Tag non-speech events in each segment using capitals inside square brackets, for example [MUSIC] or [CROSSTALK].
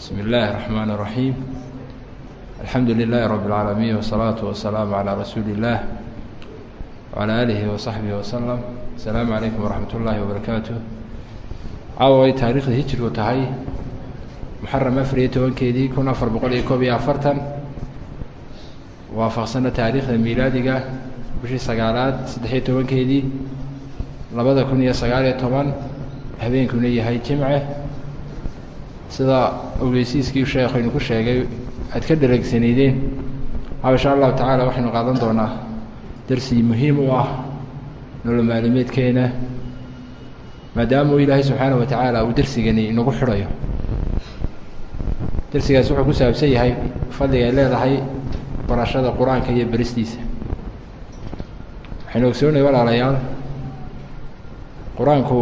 bismi illaahi raxmaan raxiim alxamdu lilaahi rabi اlcaalamiin wasalaatu wasalaamu calaa rasuuli illaah wala aalihi wasaxbihi wasalam asalaamu calaykum waraxmat ullaahi wabarakaatu caawa ay taariikhda hijrigu tahay. Muxaram afariyo tobankeedii kun afar boqol iyo koob iyo afartan. Waafaqsana taariikhda miilaadiga bishii sagaalaad saddexiyo tobankeedii labada kun iyo sida ogeysiiskii sheekaynu ku sheegay aad ka dhareegsanaydeen aa insha allahu tacaala waxaynu qaadan doonaa darsi muhiim u ah nolol maalimeedkeena maadaama uu ilaahay subxaana wa tacaala uu dersigani inagu xidhayo dersigaas wuxuu ku saabsan yahay fadliga ay leedahay barashada qur'aanka iyo beristiisa waxaynu ogsoonay walaalayaal qur'aanku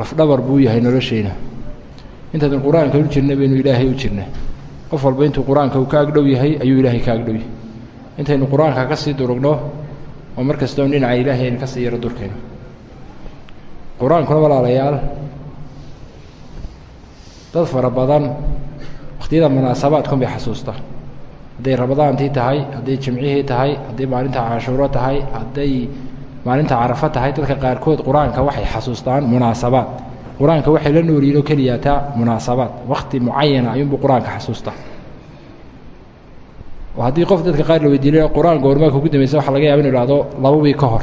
lafdhabar buu yahay nolosheena intaynu qur'aanka u jirna baynu ilaahay u jirna qof walba intuu qur'aanka uu ka agdhow yahay ayuu ilaahay ka agdhow yahay. Intaynu qur'aanka ka sii durugno oo mar kastoo dhinaca ilaahay aynu ka sii yaro durkayno. Qur'aankuna walaalayaal dad fara badan wakhtiyada munaasabaadkun bay xasuustaa hadday ramadaantii tahay hadday jimcihii tahay hadday maalinta cashuuro tahay hadday maalinta carafo tahay dadka qaarkood qur'aanka waxay xasuustaan munaasabaad qur'aanka waxay la noolyihin oo keliyataa munaasabaad. Wakti mucayana ayuunbuu qur'aanka xasuustaa oo haddii qof dadka qaar la weydiilay qur'aan goormaaka ugu dambaysa waxa laga yaba inu ihahdo laba ka hor.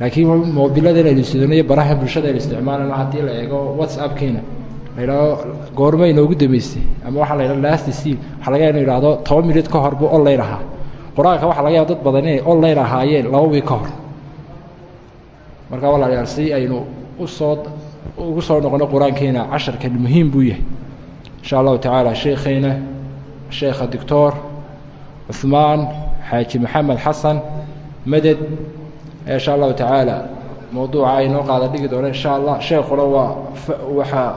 Laakiin moobilada inaynu sidano iyo baraha bulshada aynu isticmaalano haddii la eego whatsappkiina la yidhahdo goorma inoogu damaystay ama waxaa la yidhahdo last sim waxa laga yaba inu ihahdo toban minut ka hor buu online ahaa. Qur'aanka waxa laga yaba dad badan inay online ahaayeen laba ka hor. Marka walaalayaal si aynu u soo ugu soo noqono qur'aankeena casharkan muhiim buu yahay. Insha allahu tacaala sheekheyna sheekha doctor cuثmaan xaaji maxamed xasan meded insha allahu tacaala mawduuca aynoo qaada dhigi doono insha allah. Sheekuna waa waxaa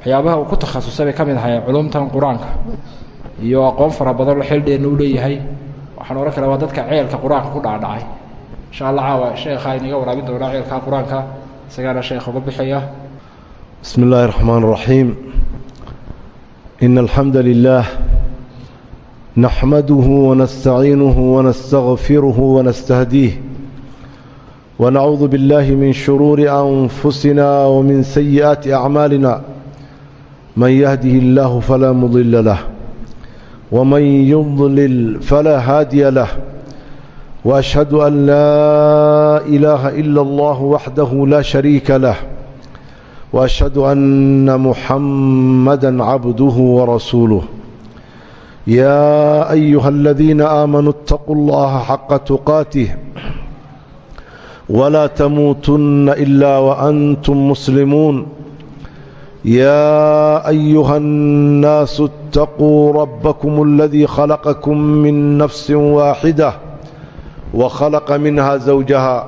waxyaabaha uu ku takhasusay bay ka mid ahay culumtan qur'aanka. Iyo aqoon fara badan oo xildheerna u leeyahay. Waxaan ohan kara waa dadka ceelka qur'aanka ku dhacdhacay insha allah caawa sheekha inaga waraabin doonaa ceelka qur'aanka isagaana sheekh uga bixaya بسم الله الرحمن الرحيم إن الحمد لله نحمده ونستعينه ونستغفره ونستهديه ونعوذ بالله من شرور أنفسنا ومن سيئات أعمالنا من يهده الله فلا مضل له ومن يضلل فلا هادي له وأشهد أن لا إله إلا الله وحده لا شريك له واشهد ان محمدا عبده ورسوله يا ايها الذين امنوا اتقوا الله حق تقاته ولا تموتن الا وانتم مسلمون يا ايها الناس اتقوا ربكم الذي خلقكم من نفس واحده وخلق منها زوجها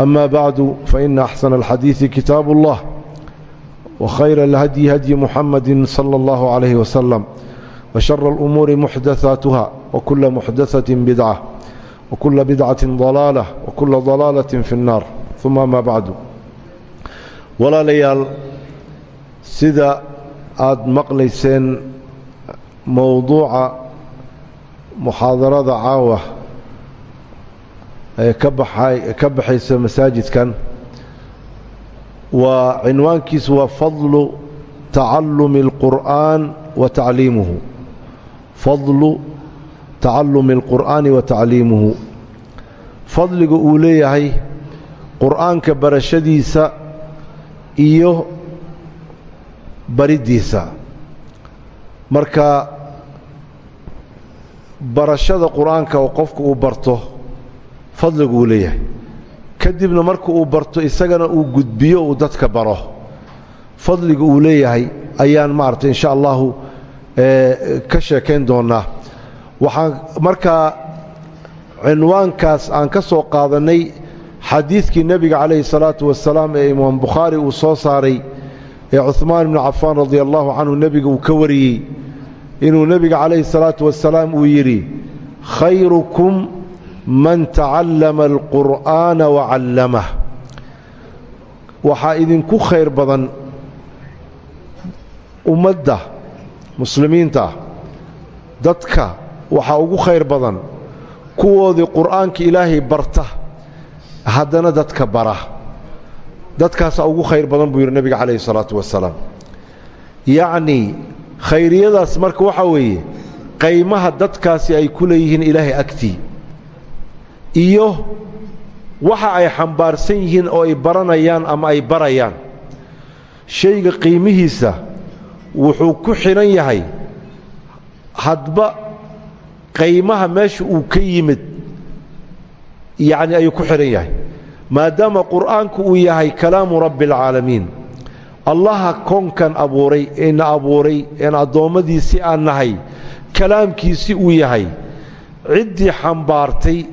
أما بعد فإن أحسن الحديث كتاب الله وخير الهدي هدي محمد صلى الله عليه وسلم وشر الأمور محدثاتها وكل محدثة بدعة وكل بدعة ضلالة وكل ضلالة في النار ثم ما بعد ولا ليال سيدا aad maqlayseen mowduuca muxaadarada caawa ee ka baxay ka baxaysa masaajidkan waa cinwaankiisu waa fadlu tacallumi اlqur'aan wa tacliimuhu. Fadlu tacallumi اlqur'aani wa tacliimuhu. Fadliga uu leeyahay qur'aanka barashadiisa iyo bariddiisa. Marka barashada qur'aanka oo qofku uu barto fadligu uu leeyahay. Kadibna marka uu barto isagana uu gudbiyo uu dadka baro. Fadliga uu leeyahay ayaan maaragtay insha allahu ka sheekayn doonnaa waxaan markaa cinwaankaas aan ka soo qaadannay xadiidkii nebiga calayhi salaatu wasalaam ee imaam bukhaari uu soo saaray ee cuhmaan ibnu cafaan radia allahu canhu uu ka wariyey inuu nebiga calayhi salaatu wasalaam uu yidhi khayrukum man tacallama alqur'aana wacallamah waxaa idinku khayr badan ummadda muslimiinta dadka waxaa ugu khayr badan kuwoodii qur'aanka ilaahay barta haddana dadka bara. Dadkaasaa ugu khayr badan buu yidhi nebiga calayhi salaatu wasalaam. Yacnii khayriyadaas marka waxaa weeye qaymaha dadkaasi ay ku leeyihiin ilaahay agtii iyo waxa ay xambaarsan yihiin oo ay baranayaan ama ay barayaan. Shayga qiimihiisa wuxuu ku xidhan yahay hadba qaymaha meesha uu ka yimid yacni ayuu ku xidhan yahay. Maadaama qur'aanku uu yahay kalaamu rabbi alcaalamiin allaha koonkan abuuray eena abuuray een addoommadiisii aan nahay kalaamkiisii uu yahay ciddii xambaartay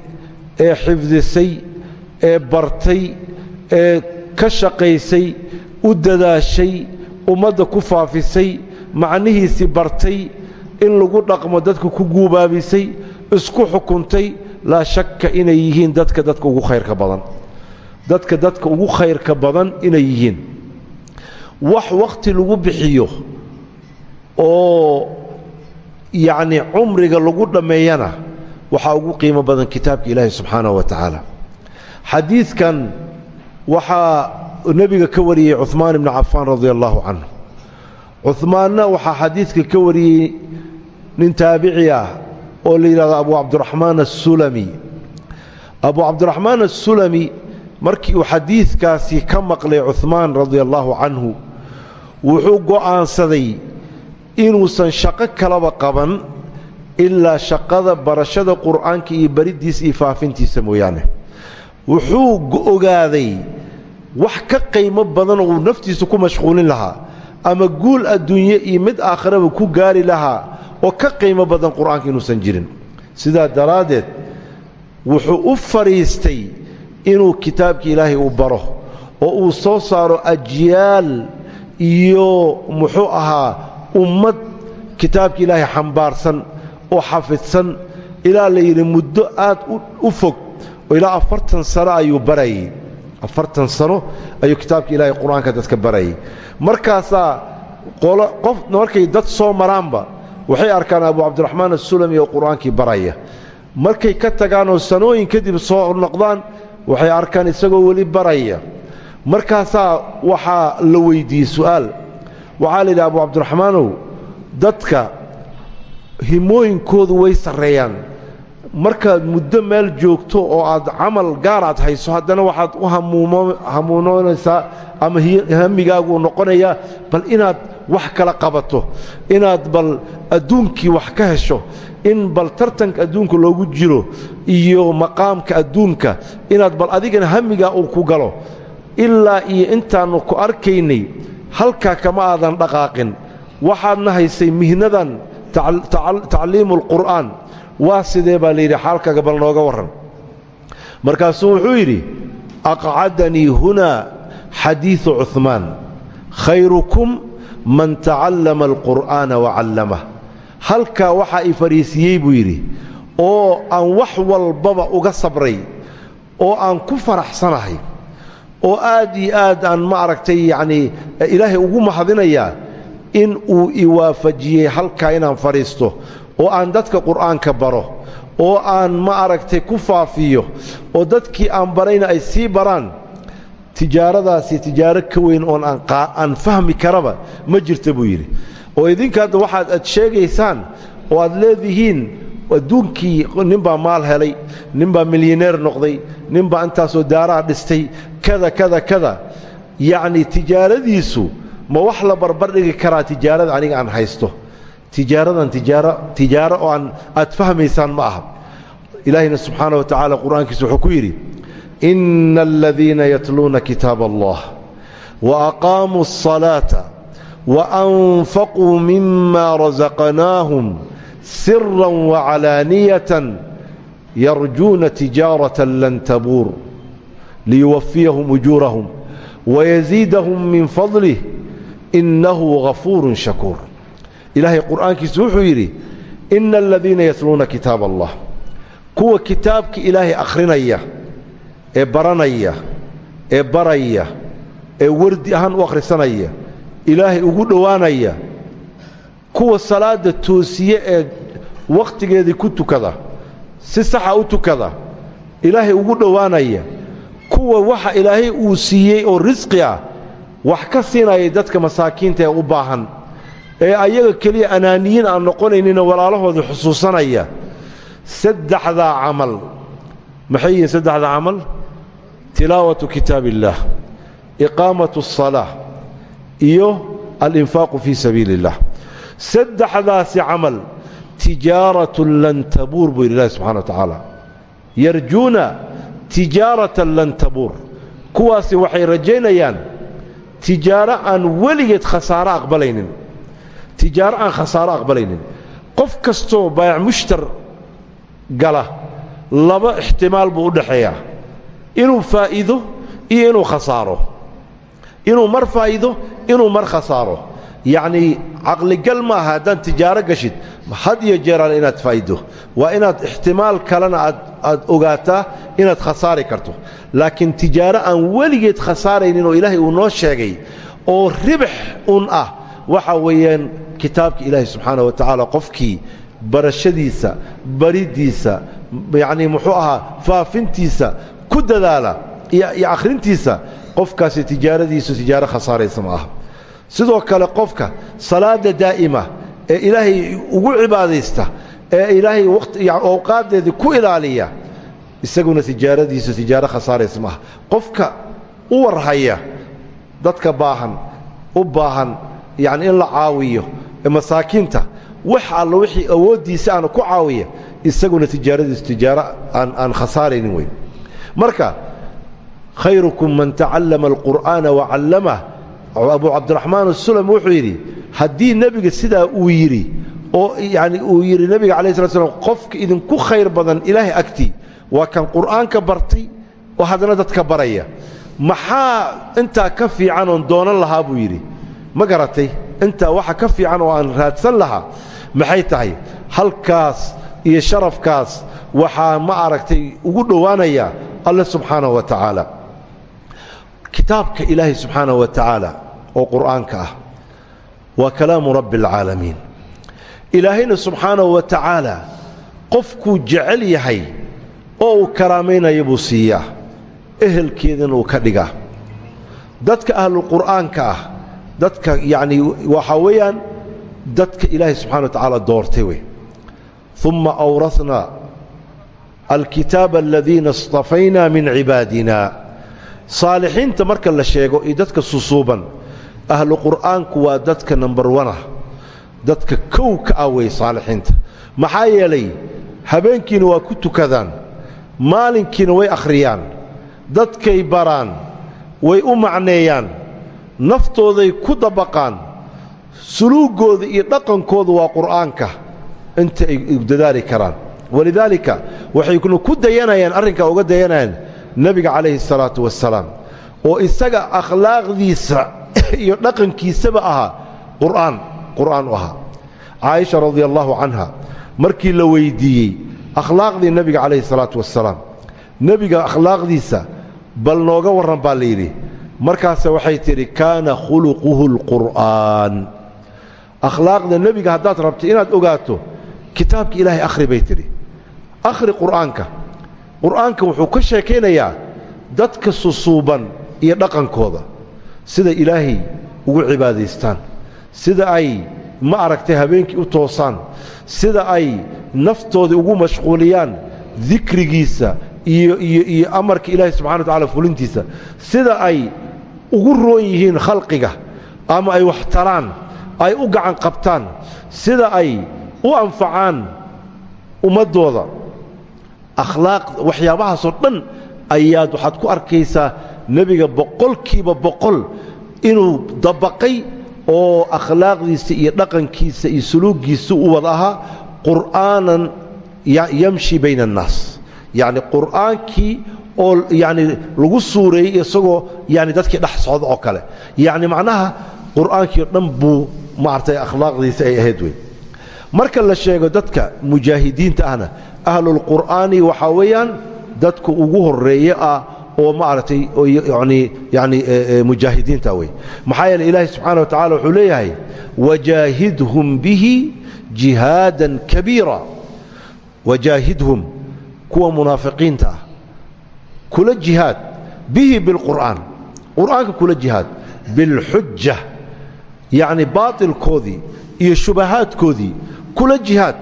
ee xifdisay ee bartay ee ka shaqaysay u dadaashay ummadda ku faafisay macnihiisii bartay in lagu dhaqmo dadka ku guubaabisay isku xukuntay laa shakka inay yihiin dadka dadka ugu khayrka badan. Dadka dadka ugu khayrka badan inay yihiin. Wax wakhti lagu bixiyo oo yacni cumriga lagu dhammeeyana waxaa ugu qiimo badan kitaabka ilaahi subxaanahu wa tacaala. Xadiidkan waxaa nebiga ka wariyey cuhmaan ibnu cafaan radia allahu canhu. Cuhmaanna waxaa ka wariyey nin taabici ah oo la yidhahdo abu cabdiraxmaan assulami. Abu cabdiraxmaan assulami markii uu xadiidkaasi ka maqlay cuhmaan radia allaahu canhu wuxuu go'aansaday inuusan shaqo kalaba qaban ilaa shaqada barashada qur'aanka iyo bariddiisa iyo faafintiisa mooyaane. Wuxuu ogaaday wax ka qiimo badan uu naftiisa ku mashquulin lahaa ama guul adduunye iyo mid aakhiraba ku gaari lahaa oo ka qiimo badan qur'aanka inuusan jirin. Sidaa daraaddeed wuxuu u fadhiistay inuu kitaabka ilaahay uu baro oo uu soo saaro ajyaal iyo muxuu ahaa ummad kitaabka ilaahay xambaarsan oo xafidsan ilaa la yidhi muddo aad u fog oo ilaa afartan sano ayuu barayay afartan sano ayuu kitaabka ilaahay qur'aanka dadka barayay markaasaa qof markay dad soo maraanba waxay arkaan abu cabdiraxmaan assulami oo qur'aankii baraya. Markay ka tagaanoo sanooyin kadib soo noqdaan waxay arkaan isagoo weli baraya. Markaasaa waxaa la weyddiiyey su'aal. Waxaa la yidhi abu cabdiraxmaanow dadka himooyinkoodu way sarreeyaan. Markaad muddo meel joogto oo aad camal gaar aad hayso haddana waxaad u hamuunoonaysaa ama hamigaagu noqonayaa bal inaad wax kala qabato inaad bal adduunkii wax ka hesho in bal tartanka adduunka loogu jiro iyo maqaamka adduunka inaad bal adigana hamigaa uu ku galo. Ilaa iyo intaannu ku arkaynay halkaa kama aadan dhaqaaqin. Waxaadna haysay mihnadan tacliimu alqur'aan waa sidee baa layidhi xaalkaaga bal nooga warran. Markaasuu wuxuu yidhi aqcadanii hunaa xadiidu cuhmaan khayrukum man tacallama alqur'aana wacallamah halkaa waxaa i fadhiisiiyey buu yidhi oo aan wax walbaba uga sabray oo aan ku faraxsanahay oo aad iyo aad aan ma aragtay yacnii ilaahay ugu mahadinayaa in uu i waafajiyey halkaa inaan fadhiisto oo aan dadka qur'aanka baro oo aan ma aragtay ku faafiyo oo dadkii aan barayna ay sii baraan tijaaradaasi tijaaro ka weyn oon aan fahmi karaba ma jirta buu yidhi. Oo idinka hadda waxaad ad sheegaysaan oo aad leedihiin adduunkii ninbaa maal helay ninbaa milyaneer noqday ninbaa intaasoo daaraha dhistay kada kada kada. Yacnii tijaaradiisu ma wax la barbar dhigi karaa tijaarada aniga aan haysto? Tijaaradan tijaaro tijaaro oo aan aad fahmaysaan ma aha. Ilaahayna subxaana wa tacaala qur'aankiisa wuxuu ku yidhi ina aladiina yatluuna kitaab allah wa aqaamuu asalaata wa anfaquu mima rasaqnaahum sira wacalaaniyatan yarjuuna tijaaratan lan tabuur liyuwafiyahum ujuurahum wayaziidahum min innahu gafuurun shakuur ilaahay qur'aankiisu wuxuu yidhi ina aladiina yatluuna kitaab allah kuwa kitaabka ilaahay akhrinaya ee baranaya ee baraya ee wardi ahaan u akhrisanaya ilaahay ugu dhowaanaya kuwa salaadda toosiye ee wakhtigeedii ku tukada si saxa u tukada ilaahay ugu dhowaanaya kuwa waxa ilaahay uu siiyey oo risqi ah wax ka siinayay dadka masaakiinta ee u baahan ee ayaga keliya anaaniyiin aan noqonaynina walaalahooda xusuusanaya. Saddexdaa camal. Maxay yihiin saddexdaa camal? Tilaawatu kitaab illaah iqaamatu asalaa iyo alinfaaqu fii sabiili اllah saddexdaasi camal tijaaratun lan tabuur buu yidhi ilahi subxana wa tacaala yarjuuna tijaaratan lan tabuur. Kuwaasi waxay rajaynayaan tijaaro aan weligeed khasaaro aqbalaynin. Tijaaro aan khasaaro aqbalaynin. Qof kastoo baayac mushtar gala laba ixtimaal buu dhaxeeyaa inuu faa'iido iyo inuu khasaaro. Inuu mar faa'iido inuu mar khasaaro yacnii caqligal ma aha haddaad tijaaro gashid had iyo jeeraan inaad faa'ido waa inaad ixtimaal kalena aad aad ogaataa inaad khasaari karto. Laakiin tijaaro aan weligeed khasaaraynin oo ilaahay uu noo sheegay oo ribix un ah waxa weeyaan kitaabka ilaahay subxaana wa tacaala qofkii barashadiisa bariddiisa yacnii muxuu ahaa faafintiisa ku dadaala iyo akhrintiisa qofkaasi tijaaradiisu tijaaro khasaaraysa ma aha sidoo kale qofka salaada daa'ima ee ilaahay ugu cibaadaysta ee ilaahay waqti awqaaddeedii ku ilaaliya isaguna tijaaradiisu tijaaro khasaaraysa ma aha. Qofka u warhaya dadka baahan u baahan yacni in la caawiyo masaakiinta wax alla wixii awooddiisa aana ku caawiya isaguna tijaaradiisu tijaaro aan khasaaraynin weyn. Marka khayrukum man tacallama alqur'aana wacallamah abu cabdiraxmaan asulam wuxuu yidhi haddii nebiga sidaa uu yidhi oo yani uu yidhi nebiga calayi slat slam qofka idinku khayr badan ilaahay agtii waa kan qur'aanka bartay oo haddana dadka baraya. Maxaa intaa ka fiican oon doonan lahaa buu yidhi. Ma garatay intaa waxa ka fiican oo aan raadsan lahaa maxay tahay? Halkaas iyo sharafkaas waxaa ma aragtay ugu dhowaanaya alle subxaanahu wa tacaala kitaabka ilaahay subxaanahu wa tacaala oo qur'aanka ah waa kalaamu rabbi alcaalamiin ilaahayna subxaanahu wa tacaala qofkuu jecel yahay oo uu karaamaynayo buu uu ka dhigaa. Dadka ahluqur'aanka ah dadka yacnii waxaa weeyaan dadka ilaahay subxana wa tacaala doortay wey. Uma awrasna alkitaaba aladiina اstafaynaa min cibaadina saalixiinta marka la sheego iyo dadka susuuban ahlu qur'aanku waa dadka number wanah dadka kow ka ah wey saalixiinta. Maxaa yeelay habeenkiina waa ku tukadaan maalinkiina way akhriyaan dadkay baraan way u macneeyaan naftooday ku dabaqaan suluuggooda iyo dhaqankooda waa qur'aanka inta ay dadaali karaan. Walidaalika waxay ku dayanayaan arrinkaa uga dayanayaan nabiga calayhi salaatu wasalaam oo isaga akhlaaqdiisa [LAUGHS] iyo dhaqankiisaba ahaa qur'aan qur'aan u ahaa caaisha radia canha markii la weyddiiyey akhlaaqdii nebiga calayhi salaatu wasalaam nebiga akhlaaqdiisa bal nooga warran baa layidhi markaase waxay tidhi kaana khuluquhu lqur'aan akhlaaqda nebiga haddaad rabto inaad ogaato kitaabka ilaahay akhri bay tidhi. Akhri qur'aanka qur'aanka wuxuu ka sheekaynayaa dadka susuuban iyo dhaqankooda. Sida ilaahay ugu cibaadaystaan. Sida ay ma aragtay habeenkii u toosaan. Sida ay naftooda ugu mashquuliyaan dikrigiisa iyo iyo iyo amarka ilaahay subxana wa tacala fulintiisa. Sida ay ugu roon yihiin khalqiga ama ay wax taraan ay u gacan qabtaan. Sida ay u anfacaan ummaddooda akhlaaq waxyaabahaasoo dhan ayaad waxaad ku arkaysaa nebiga boqolkiiba boqol inuu dabaqay oo akhlaaqdiisa iyo dhaqankiisa iyo suluugiisa u wada ahaa qur'aanan yamshi bayna annaas. Yacni qur'aankii oo yacni lagu suureeyey isagoo yani dadkii dhex socda oo kale. Yacni macnaha qur'aankii o dhan buu maaragtay akhlaaqdiisa ay ahayd wey marka la sheego dadka mujaahidiinta ahna ahlulqur'aani waxaa weeyaan dadka ugu horeeye ah oo maaragtay yani yani mujaahidiinta wey maxaa yeele ilaahi subxaana wa tacala wuxuu leeyahay wajaahidhum bihi jihaadan kabiira. Wajaahidhum kuwa munaafiqiinta ah. Kula jihaad bihi bilqur'aan. Qur'aanka kula jihaad bilxuja yacni baatilkoodii iyo shubahaadkoodii kula jihaad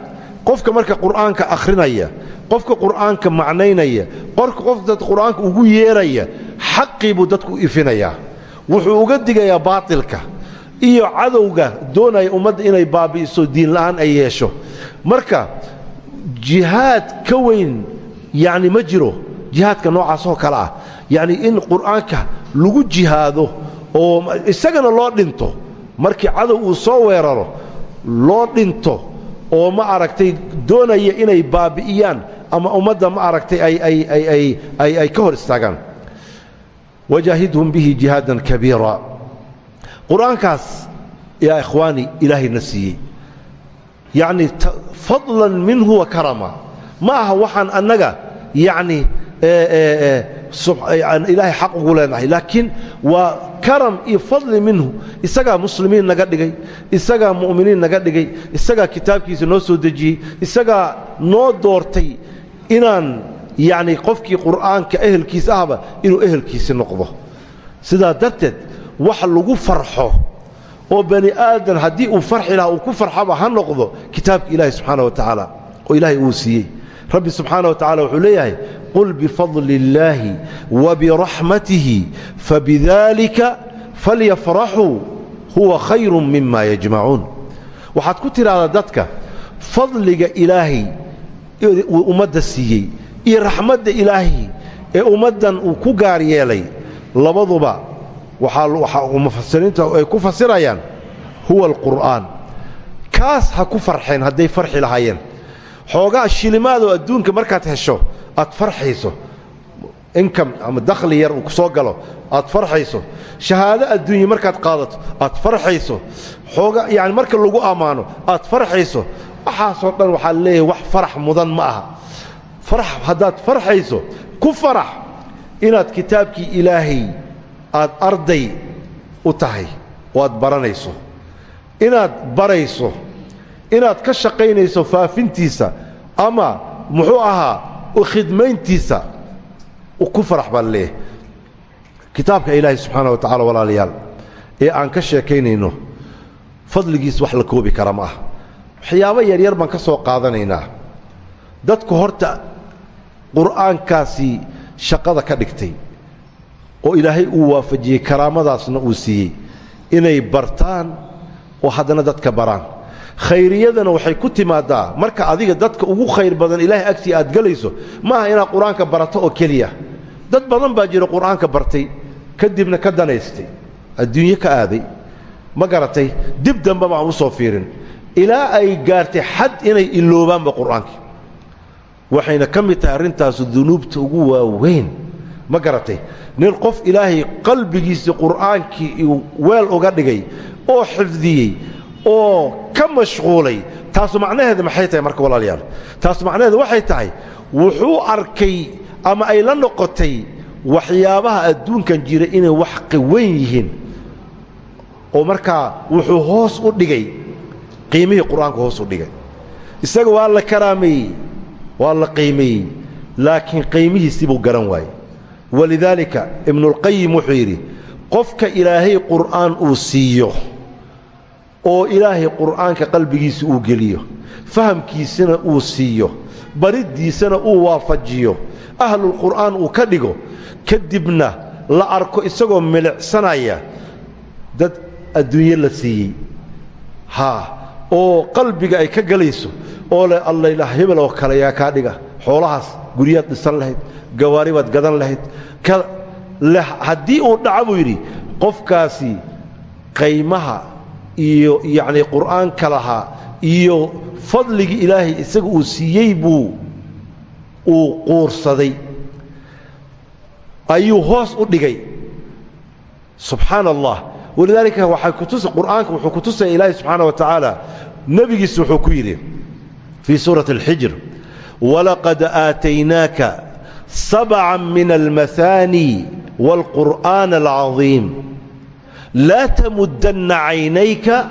qofka marka qur'aanka akhrinaya qofka qur'aanka macnaynaya qorka qof dad qur'aanka ugu yeeraya xaqii buu dadku ifinayaa. Wuxuu uga digayaa baatilka iyo cadowga doonaya ummadda inay baabi'iso diinla'aan ay yeesho. Marka jihaad ka weyn yacni ma jiro jihaadka noocaas oo kale ah. In qur'aanka lagu jihaado oo isagana loo dhinto markii cadow uu soo weeraro loo dhinto oo ma aragtay doonaya inay baabi'iyaan ama ummadda ma aragtay ay ka hor istaagaan. Wajaahidhum bihi jihaadan kabiira. Qur'aankaas yaa ikhwaani ilaahayna siiyey. Yacni fadlan minhu wa karama. Ma aha waxaan annaga yacni ilaahay xaq ugu leenahay. Laakiin waa karam iyo fadli minhu. Isagaa muslimiin naga dhigay isagaa mu'miniin naga dhigay isagaa kitaabkiisa noo soo dejiyey isagaa noo doortay inaan yacni qofkii qur'aanka ehelkiis ahba inuu ehelkiisi noqdo. Sidaa darteed wax lagu farxo oo bani aadan haddii uu farxi lahaa uu ku farxaba ha noqdo kitaabka ilaahi subxaana wa tacaala oo ilaahay uu siiyey. Rabbi subxaana wa tacala wuxuu leeyahay qul bifadli illaahi wabiraxmatihi fabidalika falyafraxuu huwa khayru mima yajmacuun waxaad ku tidhaahdaa dadka fadliga ilaahay uu ummadda siiyey iyo raxmadda ilaahay ee ummaddan uu ku gaar yeelay labaduba waxaa mufasiriinta ay ku fasirayaan huwa alqur'aan. kaas ha ku farxeen hadday farxi lahaayeen. xoogaa shilimaadoo adduunka markaad hesho aad farxayso inkam ama dakhli yar uu ku soo galo aad farxayso. Shahaado adduunye markaad qaadato aad farxayso. Xooga yani marka lagu ammaano aad farxayso. Waxaasoo dhan waxaa leeyahay wax farax mudan ma aha. Farax haddaad farxayso ku farax inaad kitaabkii ilaahay aad arday u tahay oo aad baranayso. Inaad barayso inaad ka shaqaynayso faafintiisa ama muxuu ahaa khidmayntiisa ku farax baa leeyahay. Kitaabka ilaahay subxaana wa tacala walaalayaal ee aan ka sheekaynayno fadligiis wax la koobi kara ma ah waxyaabo yaryar baan ka soo qaadanaynaa. Dadku horta qur'aankaasi shaqada ka dhigtay oo ilaahay uu waafajiyey karaamadaasna uu siiyey inay bartaan oo haddana dadka baraan khayriyadana waxay ku timaadaa. Marka adiga dadka ugu khayr badan ilaahay agtii aad gelayso maaha inaad qur'aanka barato oo keliya. Dad badan baa jira qur'aanka bartay kadibna ka danaystay. Adduunye ka aaday. Ma garatay? Dib dambe baan u soo fiirin. Ilaa ay gaartay xad inay iloobaanba qur'aankii waxayna ka mid tahay arrintaasu dunuubta ugu waaweyn. Ma garatay? Nin qof ilaahay qalbigiisii qur'aankii weel uga dhigay oo xifdiyey oo ka mashquulay. Taasu macnaheeda maxay tahay marka walaalayaal? Taasu macnaheeda waxay tahay wuxuu arkay ama ay la noqotay waxyaabaha adduunkan jira inay wax qaweyn yihiin. Oo markaa wuxuu hoos u dhigay qiimihii qur'aanku hoos u dhigay. Isaga waa la karaameeyey waa la qiimeeyey laakiin qiimihiisii buu garan waayey. Walidaalika ibnuulqayim wuxuu yidhi qofka ilaahay qur'aan uu siiyo oo ilaahay qur'aanka qalbigiisa uu geliyo fahamkiisana uu siiyo bariddiisana uu waafajiyo ahlulqur'aan uu ka dhigo kadibna la arko isagoo milicsanaya dad adduunye la siiyey. Haa oo qalbiga ay ka gelayso oo leh allaylah hebel oo kale yaa kaa dhiga xoolahaas guryaad dhisan lahayd gawaari baad gadan lahayd haddii uu dhaca buu yidhi qofkaasi qaymaha iyo yacnii qur'aanka lahaa iyo fadligii ilaahay isaga uu siiyey buu uu quursaday. Ayuu hoos u dhigay. Subxaana allah walidaalika waxay kutusi qur'aanka wuxuu ku tusaya ilaahay subxaana wa tacaala nebigiisa wuxuu ku yidhi fii suurati alxijr walaqad aataynaaka sabca min almahaani wاlqur'aana alcadiim laa tamudanna caynayka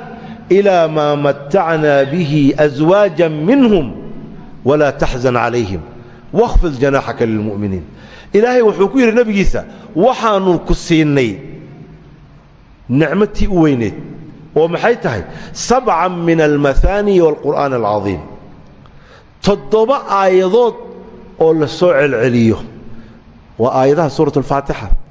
ilaa maa matacnaa bihi aswaaja minhum walaa taxzan calayhim wakhfid janaaxaka lilmu'miniin ilaahay wuxuu ku yidhi nebigiisa waxaannu ku siinay nicmatii u weyneed oo maxay tahay sabca min almahaani waalqur'aan alcadiim toddoba aayadood oo la soo celceliyo waa aayadaha suurat alfaatixa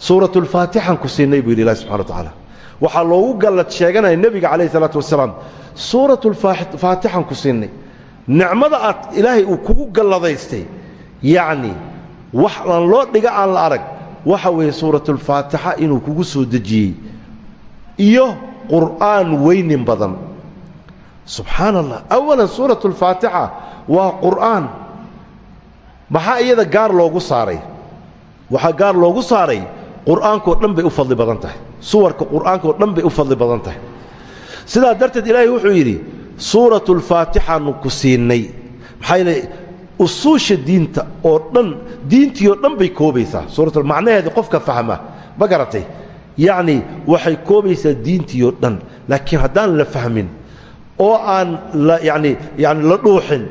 suurat alfaatixan ku siinay buu yidhi ilahi subxana wa tacaala. Waxaa loogu gallad sheeganaya nebiga calayh isalaatu wasalaam suurat alfaatixan ku siinay. Nicmada aad uu kugu galladaystay yacni wax aan loo dhiga aan la arag waxa weeye suuratulfaatixa inuu kugu soo dejiyey iyo qur'aan weynin badan. Subxaana allah awalan suurat alfaatixa waa qur'aan. Maxaa iyada gaar loogu saaray? Waxaa gaar loogu saaray qur'aankoo dhan bay u fadli badan tahay. Suwarka qur'aankoo dhan bay u fadli badan tahay. Sidaa darteed ilaahay wuxuu yidhi suuratulfaatixaanu ku siinay. Maxaa yeele usuusha diinta oo dhan diintii oo dhan bay koobaysaa. Suuratul macnaheeda qofka fahma ma garatay. Yacni waxay koobaysaa diintii oo dhan. Laakiin haddaan la fahmin oo aan la yani yani la dhuuxin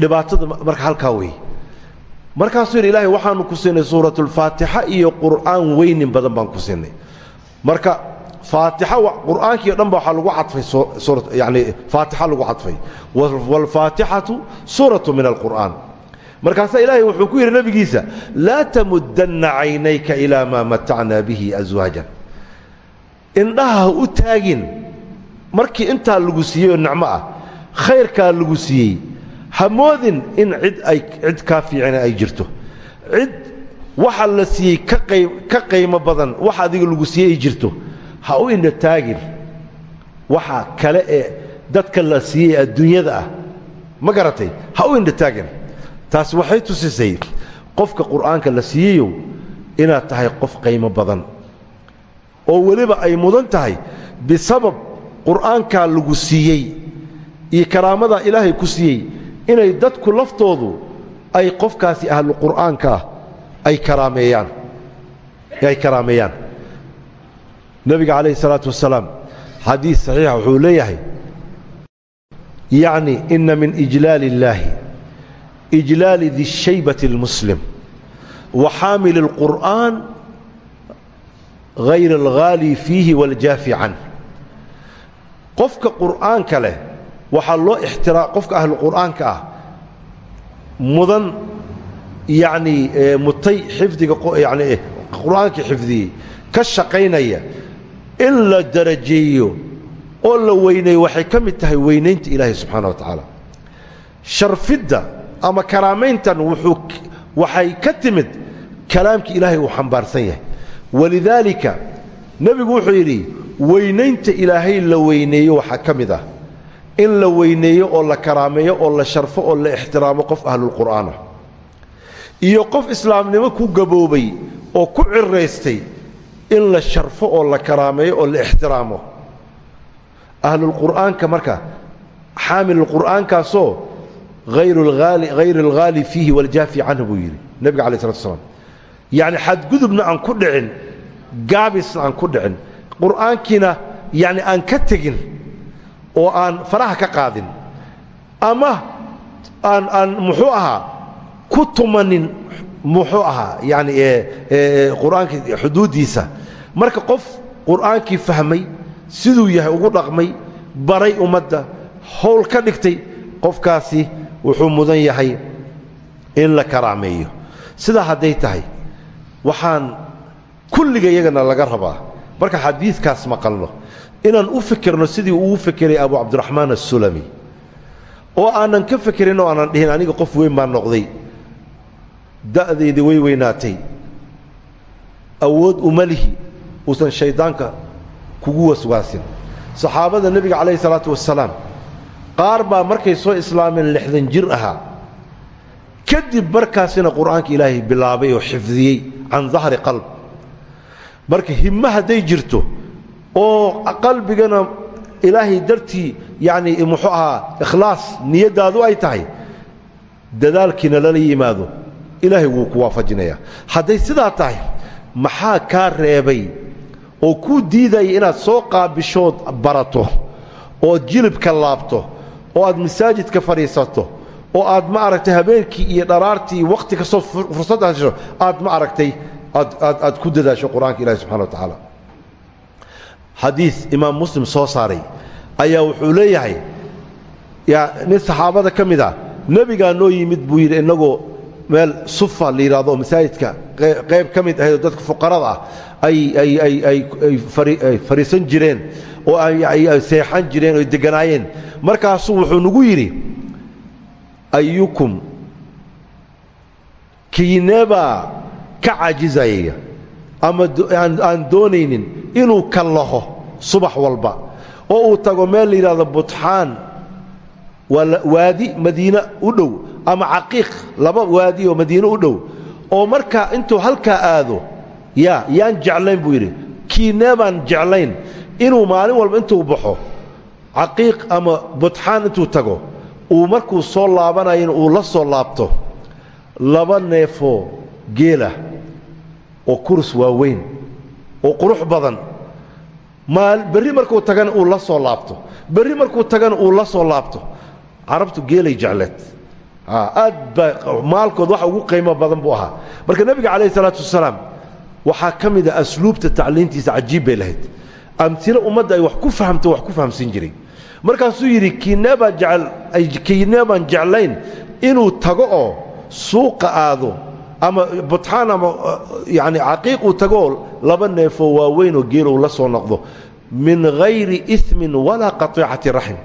dhibaatada marka halkaa wey markaasuu yidhi ilaahay waxaanu ku siinay suuratulfaatixa iyo qur'aan weynin badan baan ku siinay. Marka faatixa qur'aankii o dhan ba waxaa lagu cadfay yani faatixa lagu cadfay. Waalfaatixatu suuratu min alqur'aan. Markaasaa ilaahay wuxuu ku yidhi nebigiisa laa tamudanna caynayka ilaa maa matacnaa bihi aswaajan indhaha ha u taagin markii intaa lagu siiyey oo nicmo ah khayrkaa lagu siiyey ha moodin in cid ay cid kaa fiicana ay jirto. Cid waxa la siiyey ka qaymo badan wax adiga lagu siiyey ay jirto. Ha u indha taagin. Waxa kale ee dadka la siiyey adduunyada ah. Ma garatay? Ha u indha taagin. Taas waxay tusisay qofka qur'aanka la siiyeyow inaad tahay qof qaymo badan. Oo weliba ay mudan tahay bisabab qur'aankaa lagu siiyey iyo karaamadaa ilaahay ku siiyey inay dadku laftoodu ay qofkaasi ahlu qur'aankaah ay karaameeyaan. Ay karaameeyaan. Nebiga calayhi salaatu wasalaam xadiis saxiixa wuxuu leeyahay yacni inna min ijlaali illaahi ijlaali di shaybati almuslim wa xaamili alqur'aan hayr alghaali fiihi waljaafi canh qofka qur'aanka leh waxaa loo ixtiraa qofka ahlu qur'aanka ah mudan yacnii mutay xifdiga yani qur'aankii xifdiyey ka shaqaynaya in la oo la weyneeyo waxay ka mid tahay weynaynta ilaahay subxaana wa tacaala. Sharfidda ama karaamayntan wuxuu waxay ka timid kalaamkii ilaahay uu xambaarsan yahay. Walidaalika nebigu wuxuu yidhi weynaynta ilaahay la weyneeyo waxaa ka ah in la weyneeyo oo la karaameeyo oo la sharfo oo la ixtiraamo qof ahlulqur'aanah iyo qof islaamnimo ku gaboobay oo ku ciraystay in la sharfo oo la karaameeyo oo la ixtiraamo. Ahlulqur'aanka marka xaamilulqur'aankaasoo hayr alghaali fiihi waljaafi canhu buu yidhi nebiga alai slatu slam yacni xadgudubna aan ku dhicin gaabisna aan ku dhicin. Qur'aankiina yacni aan ka tegin oo aan faraha ka qaadin ama aan aan muxuu ahaa ku tumanin muxuu ahaa yacni qur'aankii xuduuddiisa. Marka qof qur'aankii fahmay siduu yahay ugu dhaqmay baray ummadda howl ka dhigtay qofkaasi wuxuu mudan yahay in la karaameeyo. Sidaa hadday tahay waxaan kulliga iyagana laga rabaa. Marka xadiidkaas maqalno inaan u fikirno sidii uu fekeray abu cabdiraxmaan assulami. Oo aanan ka fekerin oo aanan dhihin aniga qof weyn baa noqday. Da'dayda way weynaatay. Awood uma lihi uusan shayddaanka kugu waswaasin. Saxaabada nebiga calayhi salaatu wasalaam qaar baa markay soo islaameen lixdan jir ahaa. Kadib markaasina qur'aanka ilaahay bilaabay oo xifdiyey can dahri qalb. Marka himmo hadday jirto oo qalbigana ilaahay dartii yacni muxuu ahaa ikhlaas niyaddaadu ay tahay dadaalkiina lala yimaado ilaahay wuu ku waafajinayaa hadday sidaa tahay maxaa kaa reebay oo kuu diidaya inaad soo qaabishood barato ood jilibka laabto oo aad masaajidka fadhiisato oo aad ma aragtay habeenkii iyo dharaartii wakhti kastoo fursadda hesho aad ma aragtay aad ku dadaasho qur'aanka ilahi subxana wa tacaala xadiid imaam muslim soo saaray ayaa wuxuu leeyahay nin saxaabada ka mid ah nebigaa noo yimid buu yidhi innagoo meel sufa la yidhahdo oo qayb ka mid ahaydoo dadka fuqarada ah ay fadhiisan jireen oo seexan jireen oy degganaayeen markaasuu wuxuu nagu yidhi ayukum kiineebaa ka cajizaya ama aan doonaynin inuu kallaho subax walba. Oo uu tago meel la butxaan waa waadi madiine u dhow. Ama caqiiq laba waadi oo madiine u dhow. Oo markaa intuu halkaa aado yaa yaan jeclayn buu yidhi. Kiinee baan jeclayn inuu maalin walba intuu baxo caqiiq ama butxaan intuu tago uu markuu soo laabanayana uu la soo laabto laba neefoo geelah oo kurus waaweyn oo qurux badan. Berri markuu tagana uu la soo laabto. Berri markuu tagana uu la soo laabto. Carabtu geelay jecleed aad maalkood waxa ugu qiimo badan buu ahaa. Marka nebiga calayhi salaatu wasalaam waxaa ka mid a asluubta tacliintiisa cajiib bay lahayd. Amtilo ummadda ay wax ku fahamto wax ku fahamsin jiray. Markaasuu yidhi kiinee baan jecel kiinee baan jeclayn inuu tago oo suuqa aado ama butxaan ama yani caqiiq uu tagooo laba neefoo waaweyn oo geel uu la soo noqdo. Min hayri ismin walaa qatiicati raxim.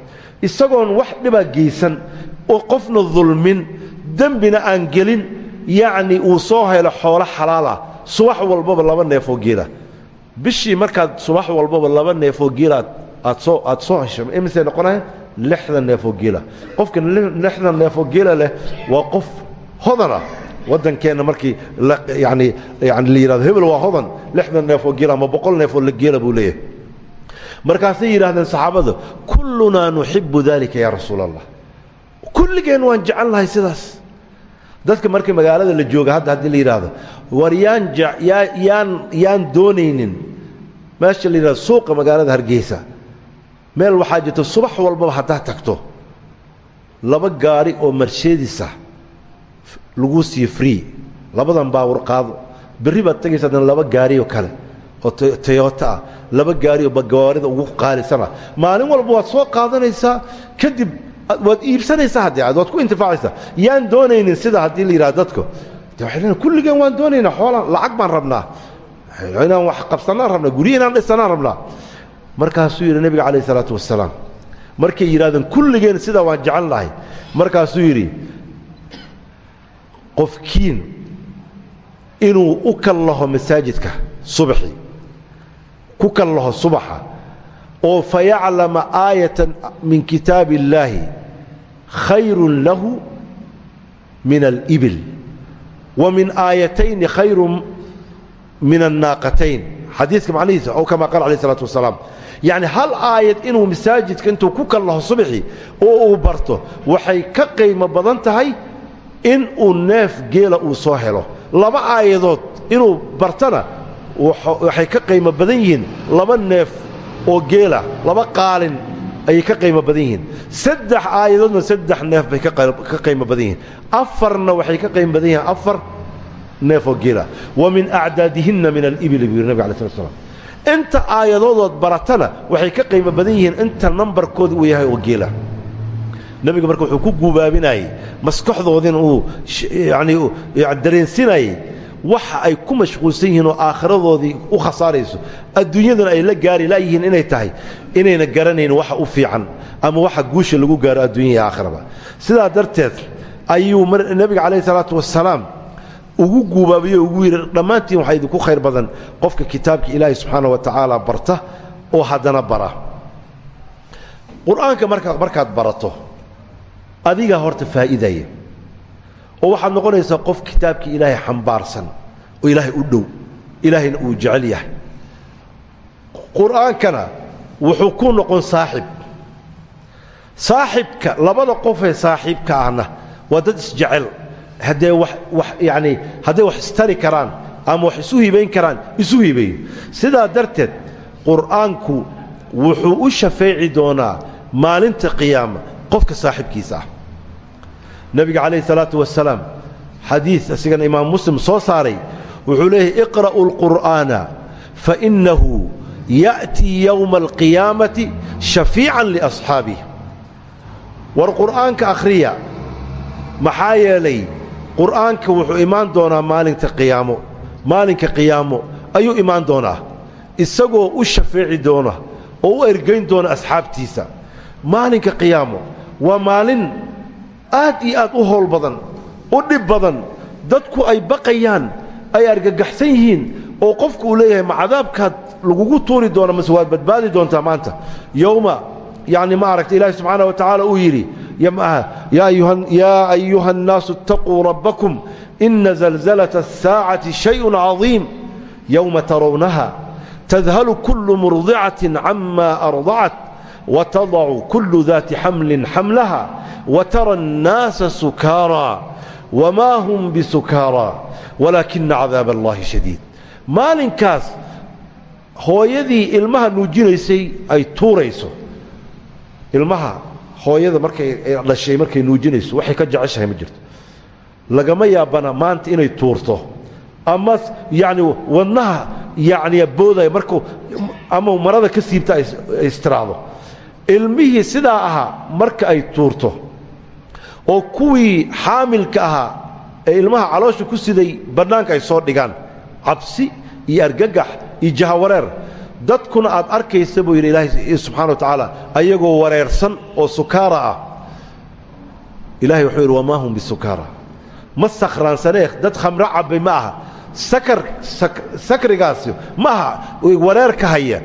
Isagoon wax dhibaa geysan oo qofna dulmin dembina aan gelin yacni uu soo helo xoolo xalaalah subax walbaba laba neefoo geela bishii markaad subax walbaba laba neefoo geelaad aad soo aad soo hesho imisay noqonayan lixdan neefoo geela qofka lixdan neefoo geela leh waa qof hodana. Waddankeenna markii yani yani la yidhahdo hebel waa hodan. Lixdan neefoo geela ama boqol neefoo la geela buu leeyahay. Markaasay yidhahdeen saxaabadu kullunaa nuxibu dalika yaa rasuula allah kulligeen waan jecel lahay sidaas. Dadka markii magaalada la jooga hadda haddii la yidhaahdo war yaan yaa yaan yaan doonaynin. Meesha la yidhahdo suuqa magaalada hargeysa. Meel waxaa jirta subax walbaba haddaad tagto. Laba gaari oo mercedisa laguu siiyo free. Labadan baawar qaado berri baad tegaysa haddana laba gaari oo kale oo toyota ah. Laba gaari oo gawaarida ugu qaalisana maalin walba waad soo qaadanaysaa kadib waad iibsanaysaa haddii aad waad ku intifaacaysaa yaan doonaynin sida haddii la yidhahdo dadku de waxay leeyiin kulligeen waan doonaynaa xoolaan lacag baan rabnaa. Inaan wax qabsannaan rabnaa guryo inaan dhisannaan rabnaa. Markaasuu yidhi nebiga calayh isalaatu wasalaam markay yidhahdeen kulligeen sidaa waan jecel lahay. Markaasuu yidhi qofkiin inuu u kallaho masaajidka subaxii ku kallaho subaxa oo fayaclama aayatan min kitaabi illaahi khayrun lahu min alibil wa min aayatayni khayrun min annaaqatayn xadiiska macnihiisa oo kama qaal alayh isalaatu wasalaam. Yacni hal aayad inuu masaajidka intuu ku kallaho subaxii oo uu barto waxay ka qiimo badan tahay in uu neef geela uu soo helo. Laba aayadood inuu bartana waxay ka qiimo badan yihiin laba neef oo geela laba qaalin ayay ka qiimo badan yihiin. Saddex aayadoodna saddex neef bay ka qiimo badan yihiin. Afarna waxay ka qiimo badan yihiin afar neef oo geela. Wa min acdaadihinna min alibili buu yidhi nabig alay slat inta aayadoodood baratana waxay ka qiimo badan yihiin inta nambarkooda uu yahay oo geela nebiga marka wuxuu ku guubaabinayey maskaxdoodina uu yani dareensinayey waxa ay ku mashquulsan oo aakhiradoodii u khasaarayso. Adduunyaduna ay la gaari laayihiin inay tahay inayna garanayn waxa u fiican ama waxa guusha lagu gaaro adduunya aakhiraba. Sidaa darteed ayuu nebiga calayhi salaatu wasalaam ugu guubaabiye ugu yidhi dhammaantiin waxaa idinku khayr badan qofka kitaabka ilaahay subxaana wa tacaala barta oo haddana bara. Qur'aanka markaa markaad barato adigaa horta faa'iidaya oo waxaad noqonaysaa qof kitaabkii ilaahay xambaarsan oo ilaahay u dhow ilaahayna uu jecel yahay. Qur'aankana wuxuu ku noqon saaxib. Saaxibka labada qofee saaxiibka ahna waa dad isjecel. Haddee wax wax yacanii hadday wax istari karaan ama wax isu hibayn karaan isu hibayo sidaa darteed qur'aanku wuxuu u shafeeci doonaa maalinta qiyaama qofka saaxibkiisa ah. Nebiga calayhi salaatu wasalaam xadiid asigana imaam muslim soo saaray wuxuu leeyahay iqra'u alqur'aana fainnahu ya'tii yowma alqiyaamati shafiican liasxaabih war qur'aanka akhriya maxaa yeelay qur'aanka wuxuu imaan doonaa maalinta qiyaamo maalinka qiyaamo ayuu imaan doonaa isagoo u shafeeci doona oo u ergayn doona asxaabtiisa. Maalinka qiyaamo waa maalin aad iyo aad u howl badan u dhib badan. Dadku ay baqayaan ay argagaxsan yihiin oo qofku uu leeyahay ma cadaabkaad lagugu tuuri doona mase waad badbaadi doontaa maanta? Yowma yacni ma ilaahi subxaana wa tacaala uu yidhi yaa ayuha annaasu itaquu rabbakum ina zalzalata asaacati shayun cadiim. Yowma tarownaha tadhalu kullu murdicatin cama ardacat watadacu kulu daati xamlin xamlaha watara الnaasa sukaaraa wmaa hum bisukaaraa walaakina cadaab allahi shadiid maalinkaas hooyadii ilmaha nuujinaysay ay tuurayso ilmaha hooyada markay dhashay markay nuujinayso waxay ka jeceshahay ma jirto lagama yaabana maanta inay tuurto ama yacni wadnaha yacni boodaya markuu ama marada ka siibta ay ilmihii sidaa ahaa marka ay tuurto oo kuwii xaamilka ahaa ee ilmaha caloosha ku siday bannaanka ay soo dhigaan cabsi iyo argagax iyo jahawareer. Dadkuna aad arkaysa buu yidhi ilaahay subxana wa tacaala ayagoo wareersan oo sukaara ah. Ilahay wuxuu yidhi wamaa hum bisukaara. Ma sakhraansanee dad khamro cabbay ma aha. Sakar sakrigaasi ma aha wareer ka haya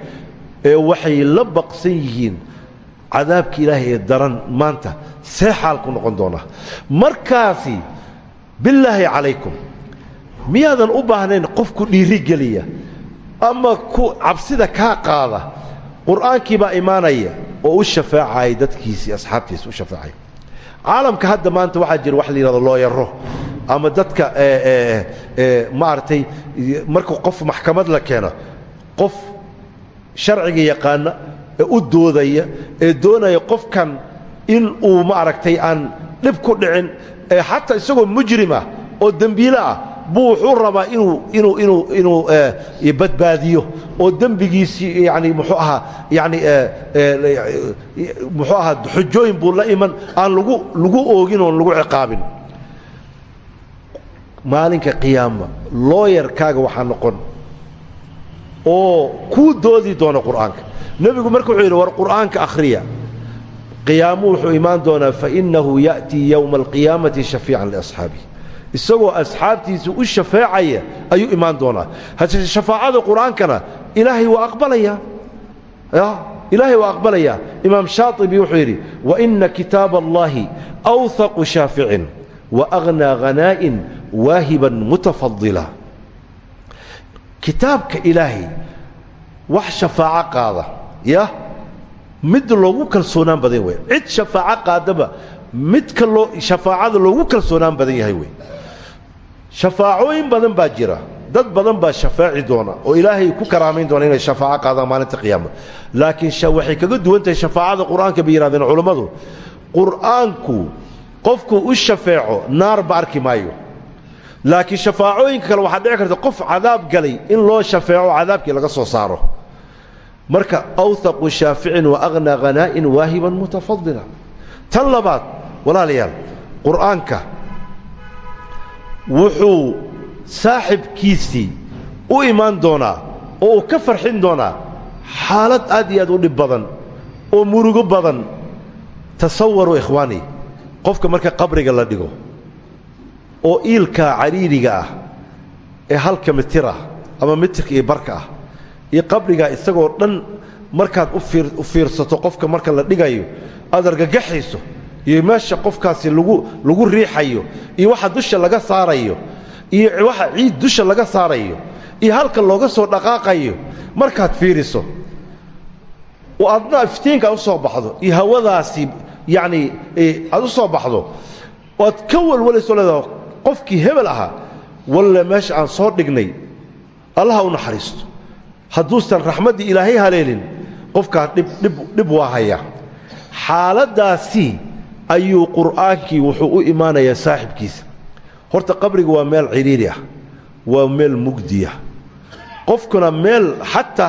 ee waxay la baqsan yihiin cadaabka ilaahay ee daran maanta see xaalku noqon doonaa markaasi bilaahi calaykum miyaadan u baahnayn qofku dhiiri geliya ama ku cabsida kaa qaada qur'aankii baa imaanaya oo u shafaacaya dadkiisii asxaabtiisa u shafaacaya caalamka hadda maanta waxaa jira wax la yidhahdo looyaro ama dadka maaragtay marka qof maxkamad la keeno qof sharciga yaqaana ee u doodaya ee doonaya qofkan in uu maaragtay aan dhib ku dhicin ee xataa isagoo mujrimah oo dembiile ah buu wuxuu rabaa inuu inuu inuu inuu badbaadiyo oo dembigiisii yani muxuu ahaa yani muxuu ahaa xujooyin buu la iman aan lagu lagu oogin oon lagu ciqaabin. Maalinka qiyaama looyarkaaga waxaa noqon oo kuu doodi doona qur'aanka. Nebigu marka wuxuu yidhi war qur'aanka akhriya. Qiyaamu wuxuu imaan doonaa fainahu ya'tii yowma alqiyaamati shafiican liasxaabihi. Isagoo asxaabtiisa u shafeecaya ayuu imaan doonaa. Hase shafaacada qur'aankana ilaahay waa aqbalayaa ilaahay waa aqbalayaa imaam shaaibi wuxuu yidhi waina kitaaba allahi awhaqu shaaficin waaghnaa hanaa'in waahiban mutafadila kitaabka ilaahay wax shafaaco qaada ya? Mid loogu kalsoonaan badan wey cid shafaaco qaadaba midka loo shafaacada loogu kalsoonaan badan yahay wey shafaacooyin badan baa jira. Dad badan baa shafaaci doona oo ilaahay ku karaamayn doona inay shafaaco qaadaan maalinta qiyaama. Laakiin waxay kaga duwan tahay shafaacada qur'aanka bay yihahdeen culammadu qur'aanku qofku u shafeeco naarba arki maayo laakiin shafaacooyinka kale waxaa dhici karta qof cadaab galay in loo shafeeco cadaabkii laga soo saaro. Marka awhaqu shaaficin waaghnaa hanaa'in waahiban mutafadila tan labaad qur'aanka wuxuu saaxibkiisii u imaan doonaa oo ka farxin doonaa xaalad aad iyo aad u dhib badan oo murugo badan. Tasawaruu ikhwaani qofka marka qabriga la dhigo oo iilkaa cariiriga ah ee halka mitir ah ama mitirka iyo barka ah iyo qabrigaa isagoo dhan markaad u fiirsato qofka marka la dhigayo aad argagaxayso iyo meesha qofkaasi lagu riixayo iyo waxa dusha laga saarayo iyo waxa ciid dusha laga saarayo iyo halka looga soo dhaqaaqayo markaad fiiriso oo aadna iftiinka u soo baxdo iyo hawadaasi yacni aad u soo baxdo oad ka walwalayso leedaha qofkii hebel ahaa walle meesha aan soo dhignay allaha u naxariisto. Hadduusan raxmaddii ilaahay haleelin qofkaa dhib waa haya xaaladdaasi ayuu qur'aankii wuxuu u imaanayaa saaxibkiisa. Horta qabriga waa meel cidhiiri ah waa meel mugdiya qofkuna meel xataa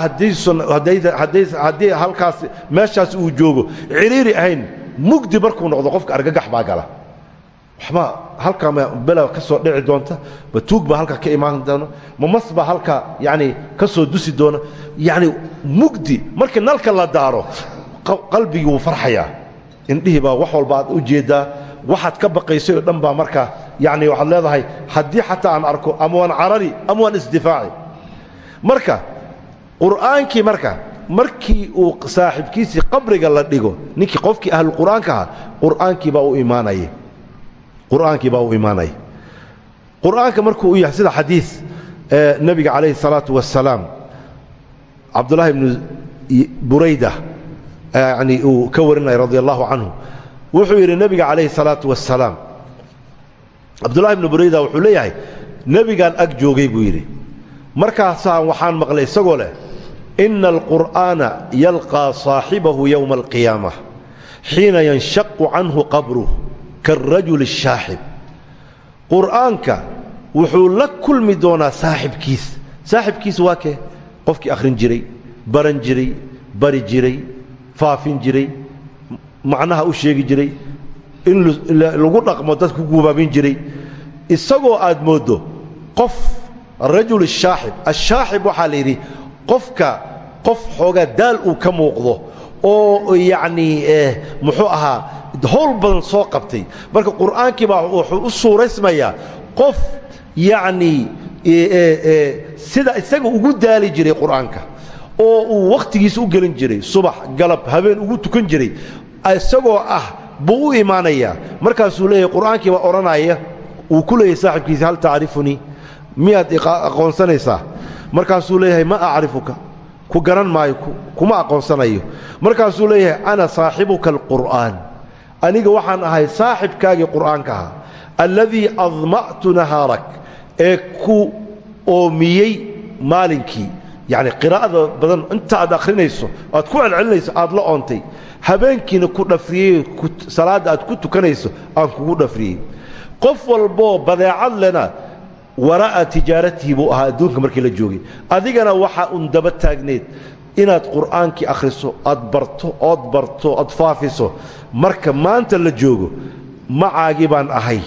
haddii halkaas meeshaas uu joogo cidhiiri ahayn mugdi markuu noqdo qofka argagax baa gala waxbaa halkaa ma bela ka soo dhici doonta? Ma tuug baa halkaa ka imaan doona ma mas baa halkaa yacni ka soo dusi doona yacni mugdi markii nalka la daaro qalbigii wuu farxayaa. Indhihii baa wax walba aad u jeeddaa waxaad ka baqaysay oo dhan baa markaa yacni waxaad leedahay haddii xataa aan arko ama waan carari ama waan isdifaaci. Marka qur'aankii marka markii uu saaxibkiisii qabriga la dhigo ninkii qofkii ahluqur'aanka ahaa qur'aankii baa u imaanaya qur'aankiibaa u imaanaya qur'aanka markuu u yahay sida xadii nebiga calayhi salaatu wasalaam cabdullaahi ibnu burayda yani uu ka warinaya radi allahu wuxuu yidhi nebiga calayhi salaatu wasalaam cabdullahi ibnu burayda wuxuu leeyahay nebigaan ag joogay buu yidhi. Markaasaan waxaan maqlay isagoo leh ina alqur'aana yalqaa saaxibahu yowma alqiyaama xiina yanshaqu canhu qabruh kaarajuli shaaxib qur'aanka wuxuu la kulmi doonaa saaxibkiis saaxibkiis waa kee qofkii akhrin jiray baran jiray bari jiray faafin jiray macnaha u sheegi jiray in lagu dhaqmo dadku gubaabin jiray isagoo aad mooddo qof rajul ashaaxib ashaaxib waxaa la yidhi qofka qof xoogaa daal uu ka muuqdo oo yacnii muxuu ahaa howl badan soo qabtay. Marka qur'aankii baa wuxuu u suuraysmayaa qof yacnii sida isaga ugu daali jiray qur'aanka oo uu wakhtigiisa u gelin jiray subax galab habeen ugu tukan jiray isagoo ah buu u imaanayaa. Markaasuu leeyahay qur'aankii baa odhanaya uu ku leeyahay saaxibkiisa hal tacrifunii miyaad aqoonsanaysaa? Markaasuu leeyahay ma acrifuka ku garan maayo kuma aqoonsanayo. Markaasuu leeyahay ana saaxibuka alqur'aan aniga waxaan ahay saaxibkaagii qur'aanka ahaa alladii adma'tu nahaarak ee ku oomiyey maalinkii. Yacni qiraa'ada badan inta aad akhrinayso aad ku celcelinayso aad la oontay. Habeenkiina ku dhafriyey salaadda aad ku tukanayso aan kugu dhafriyey. Qof walboo badeecad lena waraa'a tijaaratihi buu ahaa adduunka markii la joogay. Adigana waxa un daba taagneed inaad qur'aankii akhriso aad barto ood barto ood faafiso marka maanta la joogo macaagii baan ahay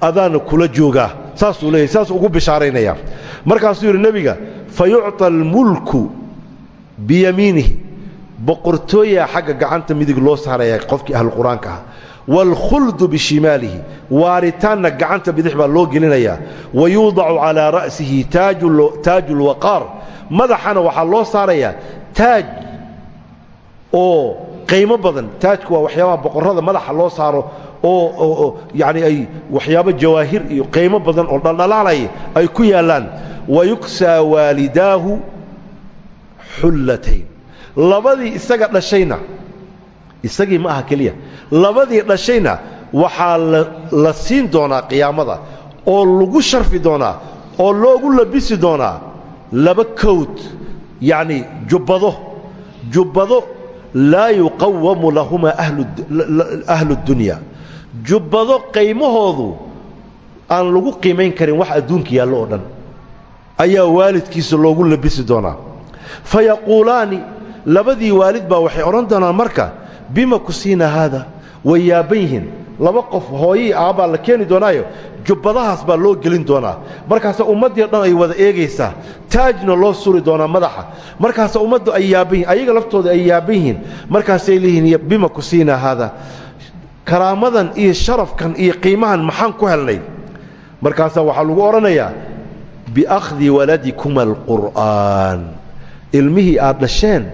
adaana kula joogaa saasuu leeyahy saas ugu bishaaraynaya. Markaasuu yidhi nebiga fa yucطa almulku biyamiinihi boqortooyaa xagga gacanta midig loo saaraya qofkii ahluqur'aanka ah wاlkhuldu bishimaalihi waaritaanna gacanta bidix baa loo gelinayaa wa yuudacu calaa ra'sihi taaju اlwaqaar madaxana waxaa loo saarayaa taaj oo qiimo badan taajku waa waxyaabaha boqorrada madaxa loo saaro oo yani ay waxyaabo jawaahir iyo qiimo badan oo dhaldhalaalaya ay ku yaallaan wayuksaa waalidaahu xullatayn labadii isaga dhashayna isagii ma aha keliya. Labadii dhashayna waxaa la siin doonaa qiyaamada oo lagu sharfi doonaa oo loogu labisi doonaa laba kowd yacni jubbado. Jubbado laa yuqawamu lahumaa ahlu اdunya jubbado qaymahoodu aan lagu qiimayn karin wax adduunka yaallo oo dhan ayaa waalidkiisa loogu labisi doonaa. Fa yaquulaani labadii waalid baa waxay odhan doonaan marka bima kusiina haada way yaaban yihiin laba qof hooyii aabbaa la keeni doonaayo jubbadahaas baa loo gelin doonaa. Markaasa ummaddii dhan ay wada eegaysaa taajna loo suri doonaa madaxa. Markaasa ummaddu ay yaaban ayaga laftooda ay yaaban yihiin markaasay leeyihiin bima kusiina haada karaamadan iyo sharafkan iyo qiimahan maxaan ku helnay? Markaasaa waxaa lagu odhanayaa biakhdi waladikuma alqur'aan. Ilmihii aad dhasheen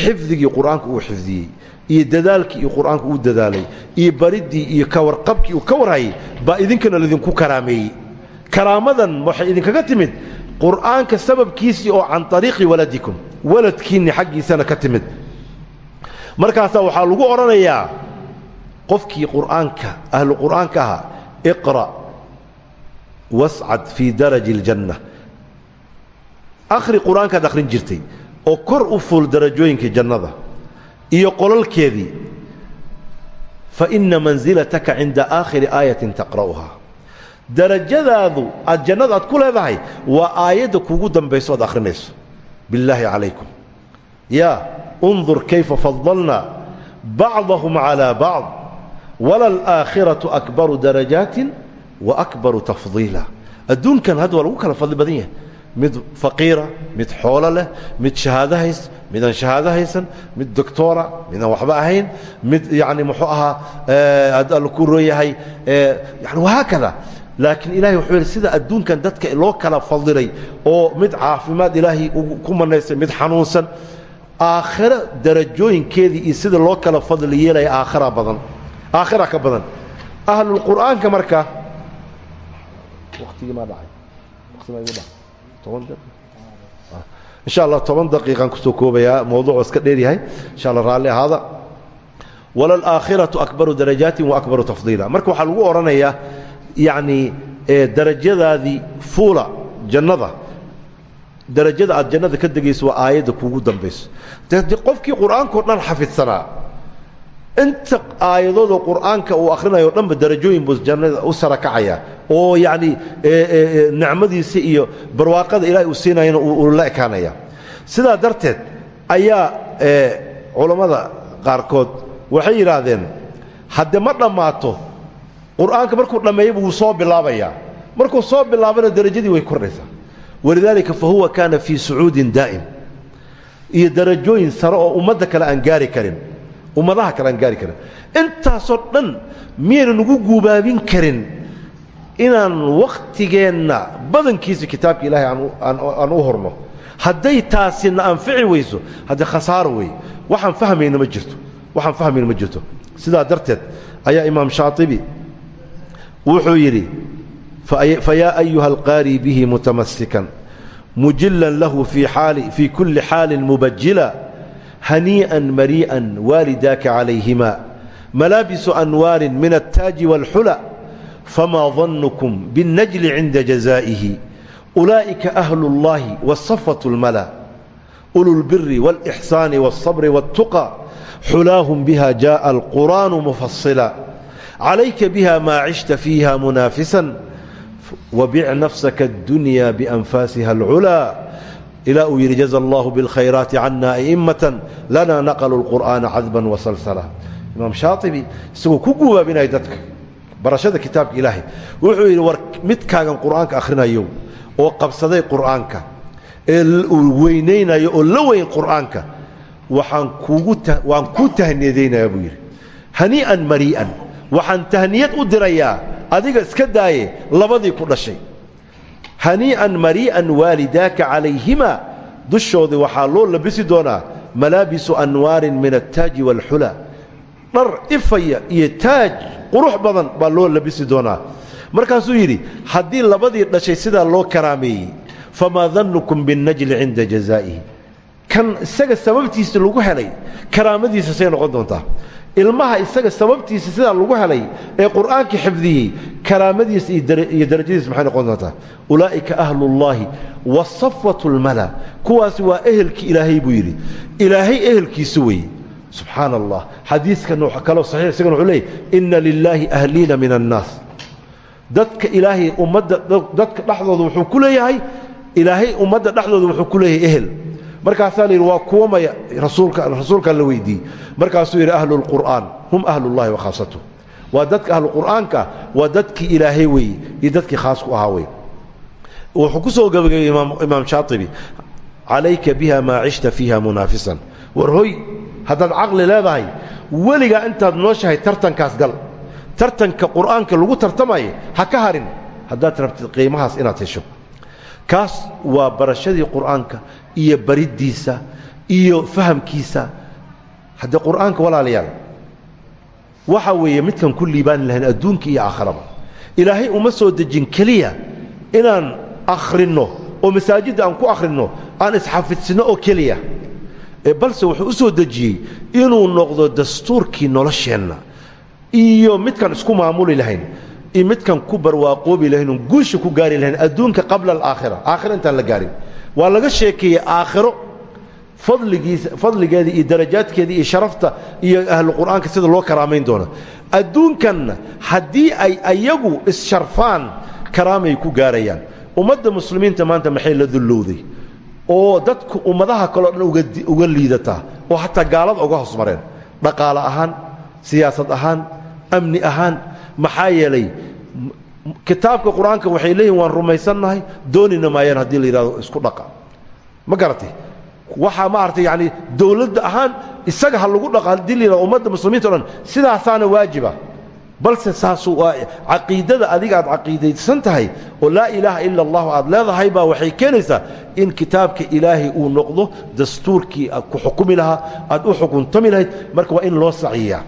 xifdigii qur'aanka uu xifdiyey iyo dadaalkii iyo qur'aanka uu dadaalay iyo bariddii iyo kawarqabkii uu ka warhayay baa idinkana laydinku karaameeyey. Karaamadan waxay idinkaga timid qur'aanka sababkiisii oo can ariiqi waladikum waladkiinni xaggiisana ka timid. Markaasaa waxaa lagu odhanayaa qofkii qur'aanka ahlu qur'aanka ahaa iqra' wascad fii daraji اljanna akhri qur'aankaad akhrin jirtay oo kor u fuul darajooyinkii jannada iyo qolalkeedii faina manzilataka cinda aakhiri aayatin taqra'uhaa. Darajadaadu aad jannada aad ku leedahay waa aayadda kuugu dambayso oad akhrinayso. Billaahi calaykum. Ya undur kayfa fadalna bacdahum calaa bacd wala alaakhiratu akbaru darajaatin wa akbaru tafdiila. Adduunkan hadda waa lagu kala fadli badan yahay mid faqiira mid xoolo leh mid shahaado hays midaan shahaado haysan mid doctora midaan waxba ahayn mid yani muxuu ahaa hadda alla ku roon yahay yani wahaakada laakiin ilahay wuxuu yidhi sida adduunkan dadka loo kala fadilay oo mid caafimaad ilaahay ku manaystay mid xanuunsan aakhiro darajooyinkeedii iyo sida loo kala fadli yeelaya aakhira badan aakhira ka badan. Ahlulqur'aanka marka watigii maa dhacay waqtimaa igu dhacay. toban insha allah toban daqiiqaan ku soo koobayaa mawduuc iska dheer yahay. Insha alla raalli ahaada. Walalaakhiratu akbaru darajaatin wa akbaru tafdiila. Marka waxaa lagu odhanayaa yacni darajadaadii fuula jannada. Darajada aad jannada ka degayso waa aayadda kuugu dambayso. De qofkii qur'aankao dhan xafidsanaa inta aayadoodoo qur'aanka uu akhrinayo o dhanba darajooyin buu jannada u sara kacaya oo yacni nicmadiisa iyo barwaaqada ilaahay uu siinayana uu la ekaanaya. Sidaa darteed ayaa culammada qaarkood waxay yidhaahdeen hadde ma dhammaato qur'aanka markuu dhammeeyaba wuu soo bilaabayaa. Markuu soo bilaabana darajadii way kordhaysaa. Walidaalika fa huwa kaana fii sucuudin daa'im. Iyo darajooyin sare oo ummadda kale aan gaari karin ummadaha kale aan gaari karin. Intaasoo dhan miyaynan ugu guubaabin karin inaan wakhtigeenna badankiisa kitaabka ilaahay aan u horno. Hadday taasina anfici weyso haddee khasaaro wey waxaan fahmayna ma jirto. Waxaan fahmayna ma jirto. Sidaa darteed ayaa imaam shaatibi wuxuu yidhi fayaa ayuha alqaari bihi mutamasikan mujilan lahu fii kulli xaalin mubajila hanii'an marii'an waalidaaka calayhima malaabisu anwaarin min altaaji wاlxula famaa dannukum biاnnajli cinda jazaa'ihi ulaa'ika ahlu اllahi wاsafwaة اlmala ulu اlbiri wاlإxsaani wاlصabri wاltuqى xulaahum biha jaءa alqur'aanu mufasila calayka biha maa cishta fiiha munaafisan wabic nafsaka اddunya bianfaasiha alculaa ilaa uu yidhi jaza allahu biاlkhayraati cana a'immatan lana naqlu اlqur'aana cadban wasalsala imaam shaaibi isagoo ku gubaabinaya dadka barashada kitaabka ilaahay wuxuu yidhi war midkaagan qur'aanka akhrinayo oo qabsaday qur'aanka ee weynaynayo oo la weyn qur'aanka waxaan kuuguwaan kuu tahniyadaynayaa buu yidhi hanii'an marii'an waxaan tahniyad u dirayaa adiga iska daaye labadii ku dhashay hanii'an marii'an waalidaaka calayhima dushoodii waxaa loo labisi doonaa malaabisu anwaarin min altaaji waalxula dhar ifaya iyo taaj qurux badan baa loo labisi doonaa. Markaasuu yidhi haddii labadii dhashay sidaa loo karaameeyey famaa dannukum binnajli cinda jazaa'ihi. Kan isaga sababtiisa lagu helay karaamadiisa say noqon doontaa ilmaha isaga sababtiisa sidaa lagu helay ee qur'aankii xifdiyey karaamadiisa iyo darajadiisa maxay noqon doontaa? Ulaa'ika ahlullaahi wasafwatu lmala kuwaasi waa ehelkii ilaahay buu yidhi. Ilaahay ehelkiisa weeye subxaana allah xadiidkan kaloo saxiix isagana wuxuu leeyay inna lilaahi ahliina min annaas dadka ilaahay ummadda dadka dhexdooda wuxuu ku leeyahay ilaahay ummadda dhexdooda wuxuu ku leeyahay ehel markaasaa la yidhi waa kuwa maya rasuulka rasuulkaan la weydiiyey. Markaasuu yidhi ahlu lqur'aan hum ahlullahi wa khaasatuh waa dadka ahlu qur'aanka waa dadkii ilaahay weeye iyo dadkii khaas ku ahaa wey wuxuu ku soo gabagabay imaam shaatibi calayka biha maa cishta fiiha munaafisan. War hoy haddaad caqli leedahay weligaa intaad nooshahay tartankaas gal. Tartanka qur'aanka lagu tartamayo ha ka harin. Haddaad rabtid qiimahaas inaad hesho. Kaas waa barashadii qur'aanka iyo bariddiisa iyo fahamkiisa. Haddee qur'aanka walaalayaal. Waxa weeye midkan ku liibaani lahayn adduunka iyo aakharaba ilaahay uma soo dejin keliya inaan akhrinno oo masaajidda aan ku akhrinno aan isxafidsinno oo keliya. Balse wuxuu u soo dejiyey inuu noqdo dastuurkii nolosheenna. Iyo midkan isku maamuli lahayn iyo midkan ku barwaaqoobi lahayn oon guusha ku gaari lahayn adduunka qabla alaakhira. Aakhira intaan la gaarin waa laga sheekeeyey aakhiro fadligiisa fadligeeda iyo darajaadkeeda iyo sharafta iyo ahlu qur'aanka sida loo karaamayn doono adduunkanna haddii ay ayagu issharfaan karaamay ku gaarayaan. Ummadda muslimiinta maanta maxay la dullowday? Oo dadku ummadaha kaleo dhan uga liidataa? Oo xataa gaalada uga hoos mareen? Dhaqaale ahaan siyaasad ahaan amni ahaan maxaa yeelay kitaabka qur'aanka waxay leeyihiin waan rumaysannahay doonina maayaan haddii la yidhahdo isku dhaqa. Ma garatay waxaa maaragtay yacani dowladda ahaan isaga ha lagu dhaqa haddii la yidhahdo muslimiinta o dhan waajiba. Balse saasu waa caqiidada adiga aad caqiidaysan tahay oo laa ilaaha ila allahu aad leedahay baa waxay keenaysaa in kitaabka ilaahay uu noqdo dastuurkii aad ku xukumi lahaa aad u xukuntami lahayd. Marka waa in loo saciyaa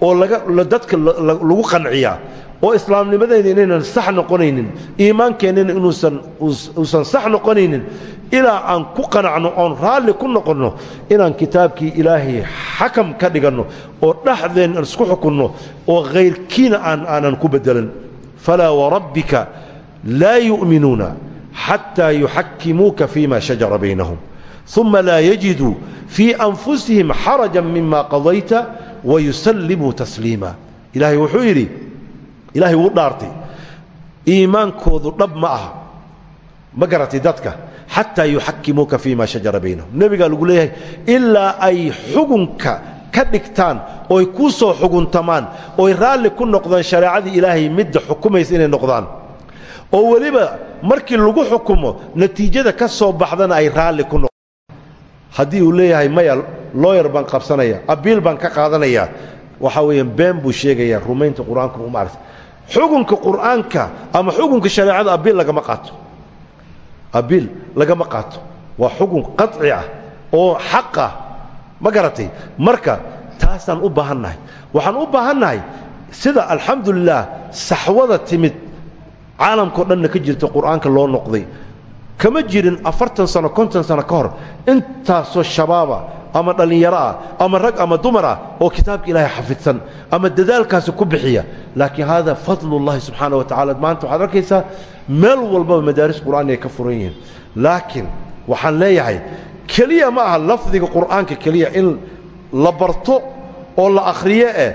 oo laga dadka lagu qanciyaa oo islaamnimadayna inaynan sax noqonaynin iimaankeennana inuusan uusan sax noqonaynin ilaa aan ku qanacno oon raalli ku noqonno inaan kitaabkii ilaahay xakam ka dhiganno oo dhexdeen isku xukunno oo khayrkiina aan aanan ku beddelan. Falaa warabbika laa yu'minuuna xataa yuxakimuuka fima shajara baynahum. Uma laa yajiduu fii anfusihim xarajan mima qadayta wayusallimuu tasliima. Ilaahay wuxuu yidhi ilaahay wuu dhaartay. Iimaankoodu dhab ma aha. Ma garatay dadka. Xataa yuxakimuuka fii ma shajara baynahum. Nebigaa lagu leeyahay ilaa ay xugunka ka dhigtaan ooy kuu soo xuguntamaan ooy raalli ku noqdaan shareecadii ilaahay midda xukumaysa inay noqdaan. Oo weliba markii lagu xukumo natiijada ka soo baxdana ay raalli ku noqdaan. Uu leeyahay maya looyar baan qabsanaya abiil baan ka qaadanayaa waxaa weeyaan been buu sheegayaa rumaynta qur'aanka uma aragta xukunka qur'aanka ama xukunka shareecada abiil lagama qaato. Abiil lagama qaato. Waa xukun qaطci ah oo xaq ah. Ma garatay? Marka taasaan u baahannahay waxaan u baahannahay sida alxamdulilah saxwada timid caalamkao dhanna ka jirta qur'aanka loo noqday. Kama jirin afartan sano konton sano ka hor intaasoo shabaaba ama dhallinyaro ah ama rag ama dumar ah oo kitaabka ilaahay xafidsan ama dadaalkaasi ku bixiya. Laakiin hada fadlullahi subxaana wa tacala maanta waxaad arkaysaa meel walbaba madaaris qur'aan ay ka furan laakiin waxaan leeyahay keliya ma aha lafdiga qur'aanka keliya in la barto oo la akhriyo eh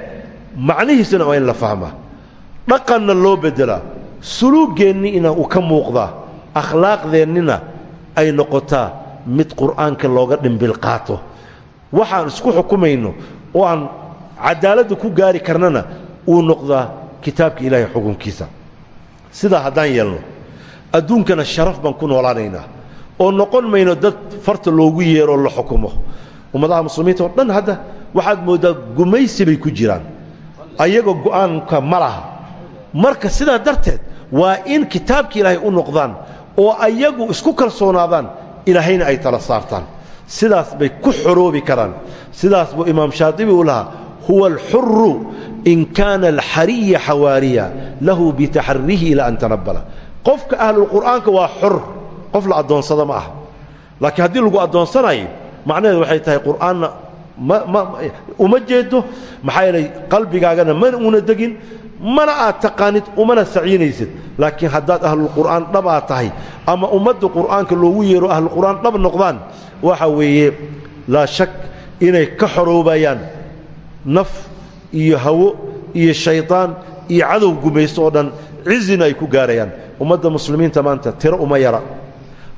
macnihiisana waa la fahmaa dhaqanna loo beddelaa suluuggeennina uu ka muuqdaa akhlaaqdeennina ay noqotaa mid qur'aanka looga dhimbil qaato waxaan isku xukumayno oo aan cadaaladda ku gaari karnana uu noqdaa kitaabka ilaahay xukunkiisa. Sidaa haddaan yeelno adduunkana sharaf baan ku noolaanaynaa oo noqon mayno dad farta loogu yeeroo la xukumo. Ummadaha muslimiinta oo dhan hadda waxaad mooddaa gumaysi bay ku jiraan. Ayagoo go'aanka ma laha. Marka sidaa darteed waa in kitaabka ilaahay u noqdaan oo ayagu isku kalsoonaadaan ilaahayna ay tala saartaan sidaas bay ku xoroobi karaan. Sidaas buu imaam shaatibi u lahaa huwa alxuru in kaana alxariya xawaariya lahu bitaxarihi ilaa an tanabbala. Qofka ahlulqur'aanka waa xor qof la addoonsada ma aha. Laakiin haddii lagu addoonsanayo macnaheedu waxay tahay qur'aanna ma uma jeedo maxaa yeelay qalbigaagana mana una degin mana aad taqaanid umana saciinaysid. Laakiin haddaad ahlulqur'aan dhabaa tahay ama ummadda qur'aanka loogu yeero ahlulqur'aan dhab noqdaan waxa weeye laa shak inay ka xoroobayaan. Naf iyo hawo iyo shaydaan iyo cadow gumaysto oo dhan cizina ay ku gaarayaan. Ummadda muslimiinta maanta tiro uma yara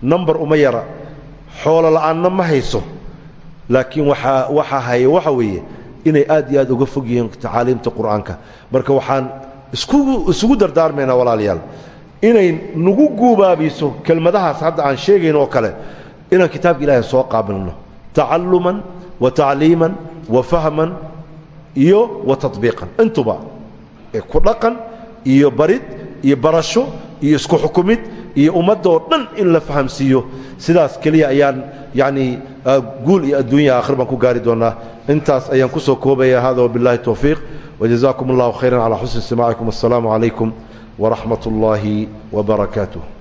nambar uma yara xoolo la'aanna ma hayso. Laakiin waxaa waxaa haya waxa weeye inay aad iyo aad uga fog yihiin tacaaliimta qur'aanka. Marka waxaan isugu dardaarmaynaa walaalayaal. Inay nagu guubaabiso kelmadahaas hadda aan sheegayn kale inaan kitaabka ilaahay soo qaabilno tacalluman wa tacliiman wa fahman iyo wa taطbiiqan intuba ku dhaqan iyo barid iyo barasho iyo isku xukumid iyo ummaddaoo dhan in la fahamsiiyo. Sidaas keliya ayaan yacnii guul iyo adduunya aakhir baan ku gaari doonnaa intaas ayaan ku soo koobaya hada wabillahi towfiiq wajazaakum allahu khayran calaa xusni istimaacikum assalaamu calaykum waraxmat ullaahi wabarakaatuh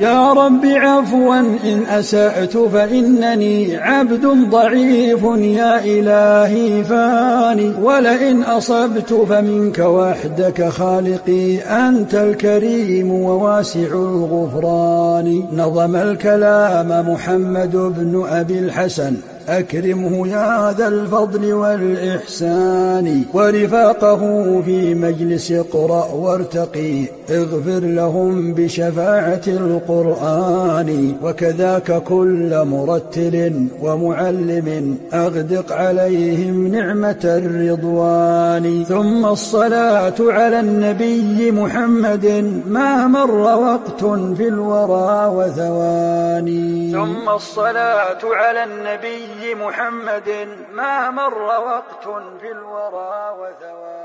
يا رب عفوا إن أسأت فإنني عبد ضعيف يا إلهي فاني ولئن أصبت فمنك وحدك خالقي أنت الكريم وواسع الغفران نظم الكلام محمد بن أبي الحسن أكرمه يا ذا الفضل والإحسان ورفاقه في مجلس قرأ وارتقي اغفر لهم بشفاعة القرآن وكذاك كل مرتل ومعلم أغدق عليهم نعمة الرضوان ثم الصلاة على النبي محمد ما مر وقت في الورى وثواني ثم الصلاة على النبي نبي محمد ما مر وقت في الورى وثواب